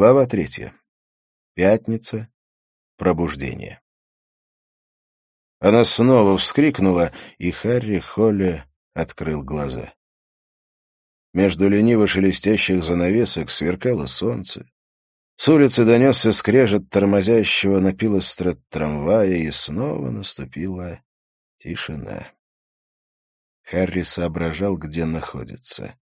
Глава третья. Пятница. Пробуждение. Она снова вскрикнула, и Харри Холли открыл глаза. Между лениво шелестящих занавесок сверкало солнце. С улицы донесся скрежет тормозящего на пилострад трамвая, и снова наступила тишина. Харри соображал, где находится.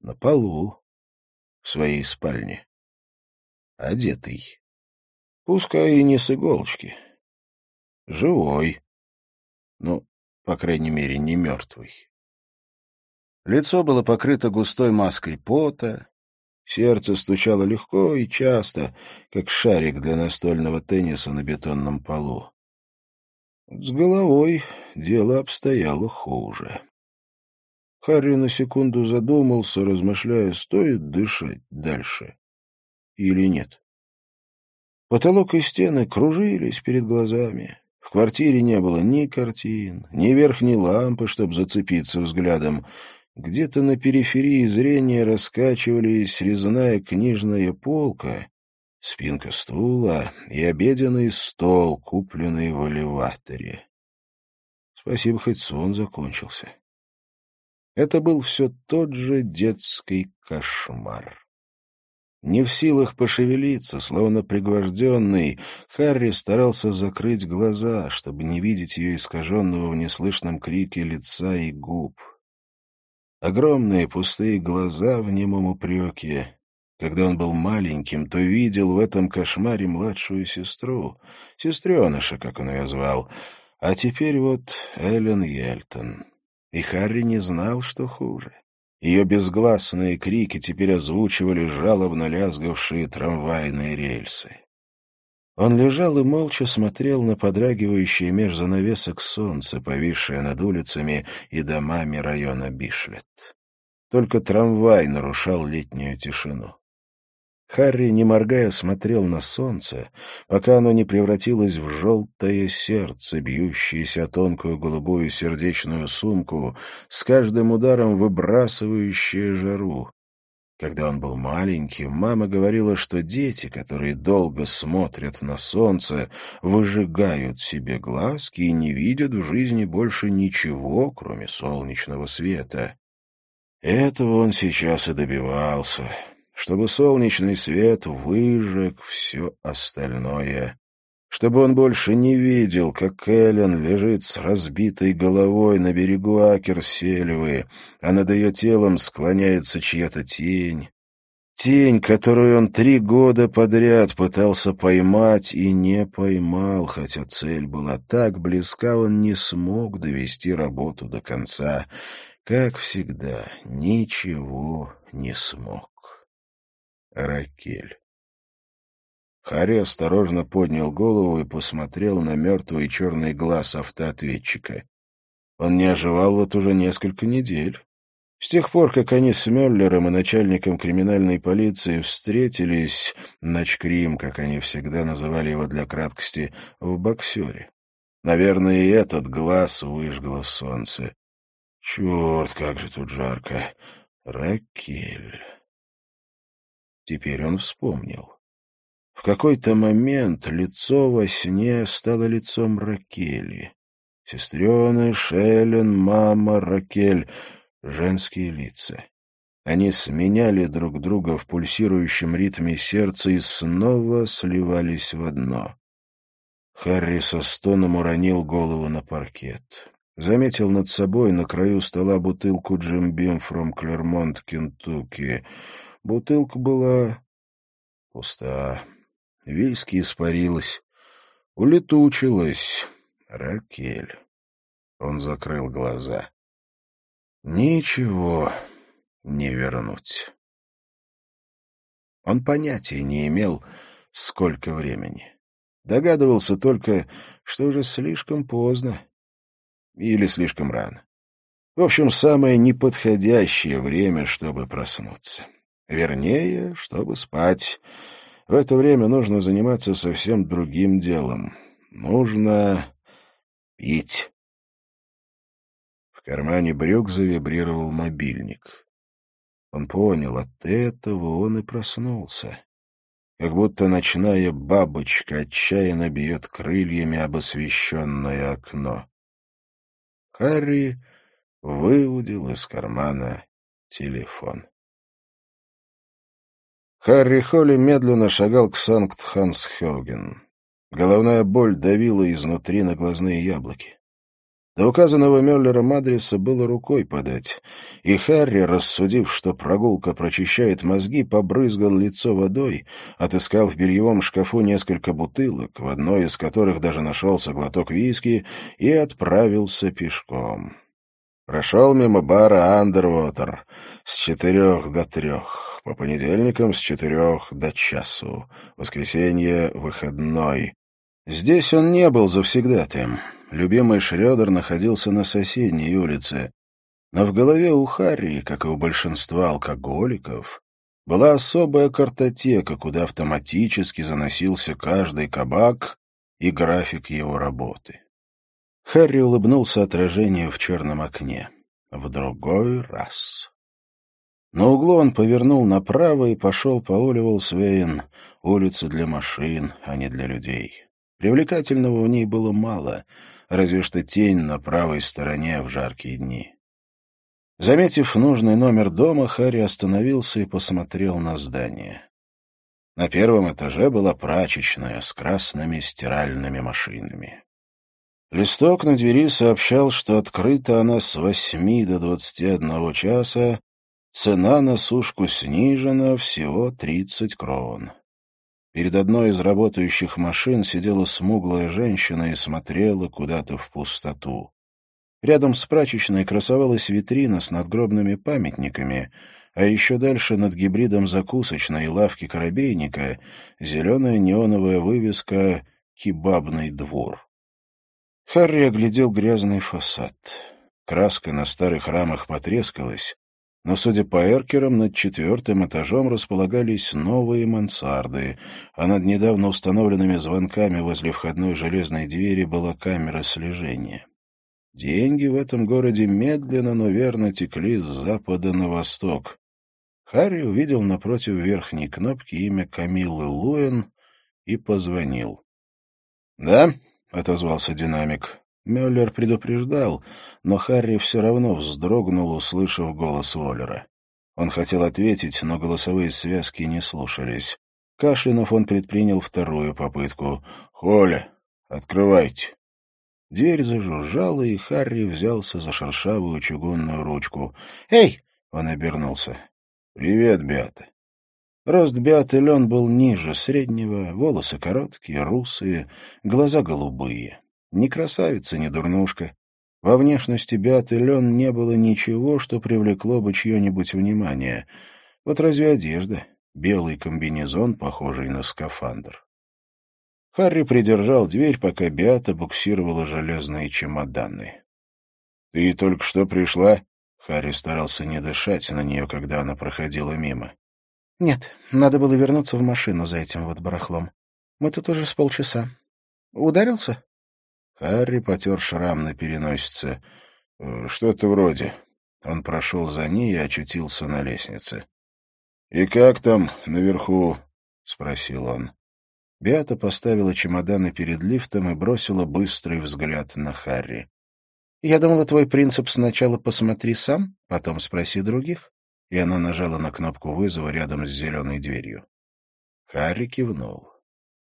На полу, в своей спальне одетый. Пускай и не с иголочки. Живой. Ну, по крайней мере, не мертвый. Лицо было покрыто густой маской пота, сердце стучало легко и часто, как шарик для настольного тенниса на бетонном полу. С головой дело обстояло хуже. Харри на секунду задумался, размышляя, стоит дышать дальше или нет. Потолок и стены кружились перед глазами. В квартире не было ни картин, ни верхней лампы, чтобы зацепиться взглядом. Где-то на периферии зрения раскачивались резная книжная полка, спинка стула и обеденный стол, купленный в элеваторе. Спасибо, хоть сон закончился. Это был все тот же детский кошмар. Не в силах пошевелиться, словно пригвожденный, Харри старался закрыть глаза, чтобы не видеть ее искаженного в неслышном крике лица и губ. Огромные пустые глаза в немом упреке. Когда он был маленьким, то видел в этом кошмаре младшую сестру, сестреныша, как он ее звал, а теперь вот Эллен Елтон. И Харри не знал, что хуже. Ее безгласные крики теперь озвучивали жалобно лязгавшие трамвайные рельсы. Он лежал и молча смотрел на подрагивающее меж занавесок солнце, повисшее над улицами и домами района Бишлет. Только трамвай нарушал летнюю тишину. Харри, не моргая, смотрел на солнце, пока оно не превратилось в желтое сердце, бьющееся тонкую голубую сердечную сумку, с каждым ударом выбрасывающее жару. Когда он был маленьким, мама говорила, что дети, которые долго смотрят на солнце, выжигают себе глазки и не видят в жизни больше ничего, кроме солнечного света. Этого он сейчас и добивался чтобы солнечный свет выжег все остальное, чтобы он больше не видел, как Эллен лежит с разбитой головой на берегу Акерсельвы, а над ее телом склоняется чья-то тень. Тень, которую он три года подряд пытался поймать и не поймал, хотя цель была так близка, он не смог довести работу до конца. Как всегда, ничего не смог. Ракель. Харри осторожно поднял голову и посмотрел на мертвый черный глаз автоответчика. Он не оживал вот уже несколько недель. С тех пор, как они с Мюллером и начальником криминальной полиции встретились, ночкрим, как они всегда называли его для краткости, в боксере. Наверное, и этот глаз выжгло солнце. Черт, как же тут жарко. Ракель. Теперь он вспомнил. В какой-то момент лицо во сне стало лицом Ракели. Сестреныш, Эллен, мама, Ракель — женские лица. Они сменяли друг друга в пульсирующем ритме сердца и снова сливались в одно. Харри со стоном уронил голову на паркет. Заметил над собой на краю стола бутылку Джим Бим Клермонт, Кентукки. Бутылка была пуста. Виски испарилась. Улетучилась. Ракель. Он закрыл глаза. Ничего не вернуть. Он понятия не имел, сколько времени. Догадывался только, что уже слишком поздно или слишком рано. В общем, самое неподходящее время, чтобы проснуться. Вернее, чтобы спать. В это время нужно заниматься совсем другим делом. Нужно пить. В кармане брюк завибрировал мобильник. Он понял, от этого он и проснулся. как будто ночная бабочка отчаянно бьет крыльями об освещенное окно. Харри выудил из кармана телефон. Харри Холли медленно шагал к Санкт-Хансхёген. Головная боль давила изнутри на глазные яблоки. До указанного Мюллером адреса было рукой подать, и Харри, рассудив, что прогулка прочищает мозги, побрызгал лицо водой, отыскал в бельевом шкафу несколько бутылок, в одной из которых даже нашелся глоток виски, и отправился пешком. Прошел мимо бара «Андервотер» с четырех до трех, по понедельникам с четырех до часу, воскресенье — выходной. Здесь он не был завсегдатаем любимый Шрёдер находился на соседней улице. Но в голове у Харри, как и у большинства алкоголиков, была особая картотека, куда автоматически заносился каждый кабак и график его работы. Харри улыбнулся отражению в черном окне. В другой раз. На углу он повернул направо и пошел по Оливолсвейн, улице для машин, а не для людей. Привлекательного в ней было мало, разве что тень на правой стороне в жаркие дни. Заметив нужный номер дома, Харри остановился и посмотрел на здание. На первом этаже была прачечная с красными стиральными машинами. Листок на двери сообщал, что открыта она с восьми до двадцати одного часа, цена на сушку снижена всего тридцать крон. Перед одной из работающих машин сидела смуглая женщина и смотрела куда-то в пустоту. Рядом с прачечной красовалась витрина с надгробными памятниками, а еще дальше над гибридом закусочной лавки коробейника зеленая неоновая вывеска «Кебабный двор». Харри оглядел грязный фасад. Краска на старых рамах потрескалась, но, судя по эркерам, над четвертым этажом располагались новые мансарды, а над недавно установленными звонками возле входной железной двери была камера слежения. Деньги в этом городе медленно, но верно текли с запада на восток. Харри увидел напротив верхней кнопки имя Камиллы Луэн и позвонил. «Да?» — отозвался динамик. Мюллер предупреждал, но Харри все равно вздрогнул, услышав голос Воллера. Он хотел ответить, но голосовые связки не слушались. Кашлянув он предпринял вторую попытку. «Холя, открывайте». Дверь зажужжала, и Харри взялся за шершавую чугунную ручку. «Эй!» — он обернулся. «Привет, Беата». Рост Беаты Лен был ниже среднего, волосы короткие, русые, глаза голубые. Ни красавица, ни дурнушка. Во внешности Беаты Лен не было ничего, что привлекло бы чье-нибудь внимание. Вот разве одежда? Белый комбинезон, похожий на скафандр. Харри придержал дверь, пока Беата буксировала железные чемоданы. «Ты только что пришла?» Харри старался не дышать на нее, когда она проходила мимо. «Нет, надо было вернуться в машину за этим вот барахлом. Мы тут уже с полчаса. Ударился?» Харри потер шрам на переносице. «Э, «Что-то вроде». Он прошел за ней и очутился на лестнице. «И как там наверху?» — спросил он. Беата поставила чемоданы перед лифтом и бросила быстрый взгляд на Харри. «Я думала, твой принцип сначала посмотри сам, потом спроси других». И она нажала на кнопку вызова рядом с зеленой дверью. Харри кивнул.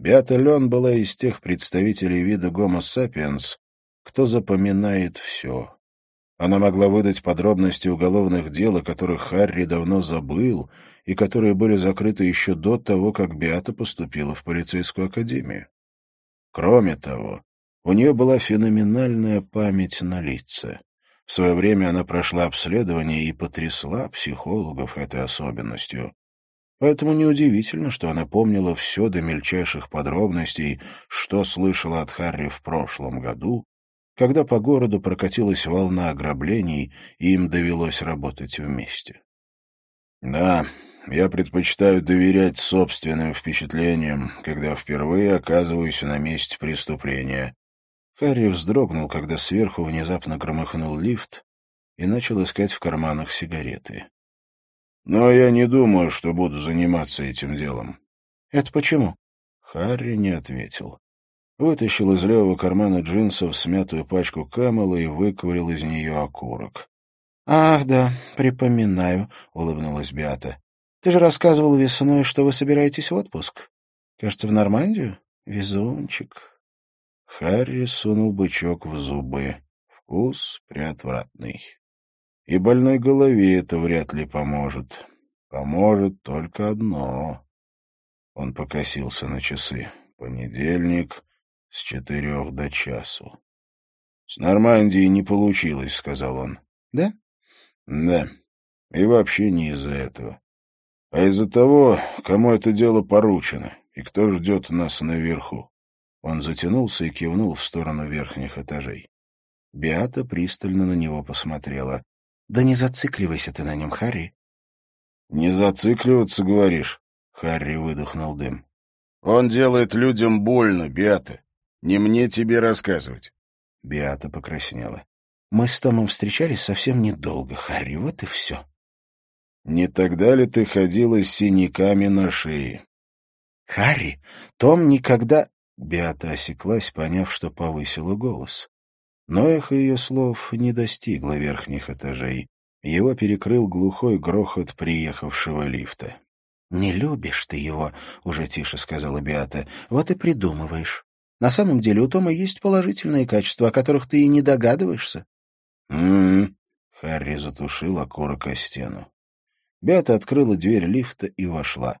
Беата Лен была из тех представителей вида Homo sapiens, кто запоминает все. Она могла выдать подробности уголовных дел, о которых Харри давно забыл, и которые были закрыты еще до того, как Беата поступила в полицейскую академию. Кроме того, у нее была феноменальная память на лица. В свое время она прошла обследование и потрясла психологов этой особенностью. Поэтому неудивительно, что она помнила все до мельчайших подробностей, что слышала от Харри в прошлом году, когда по городу прокатилась волна ограблений, и им довелось работать вместе. «Да, я предпочитаю доверять собственным впечатлениям, когда впервые оказываюсь на месте преступления». Харри вздрогнул, когда сверху внезапно громыхнул лифт и начал искать в карманах сигареты. Но я не думаю, что буду заниматься этим делом. Это почему? Харри не ответил. Вытащил из левого кармана джинсов смятую пачку Кэмела и выковырил из нее окурок. «Ах, да, припоминаю», — улыбнулась Биата. «Ты же рассказывал весной, что вы собираетесь в отпуск. Кажется, в Нормандию? Везунчик». Харри сунул бычок в зубы. Вкус приотвратный. И больной голове это вряд ли поможет. Поможет только одно. Он покосился на часы. Понедельник с четырех до часу. — С Нормандией не получилось, — сказал он. — Да? — Да. И вообще не из-за этого. А из-за того, кому это дело поручено и кто ждет нас наверху. Он затянулся и кивнул в сторону верхних этажей. Биата пристально на него посмотрела. — Да не зацикливайся ты на нем, Харри. — Не зацикливаться, говоришь? — Харри выдохнул дым. — Он делает людям больно, Биата. Не мне тебе рассказывать. Биата покраснела. — Мы с Томом встречались совсем недолго, Харри, вот и все. — Не тогда ли ты ходила с синяками на шее? — Харри, Том никогда... Биата осеклась, поняв, что повысила голос. Но эхо ее слов не достигло верхних этажей. Его перекрыл глухой грохот приехавшего лифта. — Не любишь ты его, — уже тише сказала Биата. — Вот и придумываешь. На самом деле у Тома есть положительные качества, о которых ты и не догадываешься. «М-м-м», Харри затушил окурок о стену. Бета открыла дверь лифта и вошла.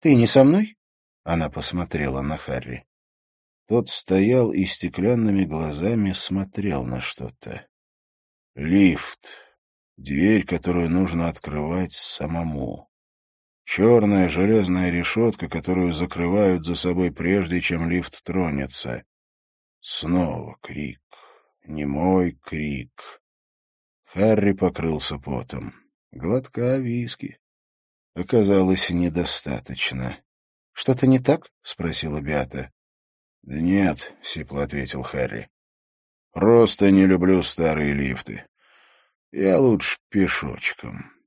«Ты не со мной?» Она посмотрела на Харри. Тот стоял и стеклянными глазами смотрел на что-то. Лифт. Дверь, которую нужно открывать самому. Черная железная решетка, которую закрывают за собой прежде, чем лифт тронется. Снова крик. Немой крик. Харри покрылся потом. Глотка виски. Оказалось, недостаточно. — Что-то не так? — спросила Беата. — Нет, — сипло ответил Харри. — Просто не люблю старые лифты. Я лучше пешочком.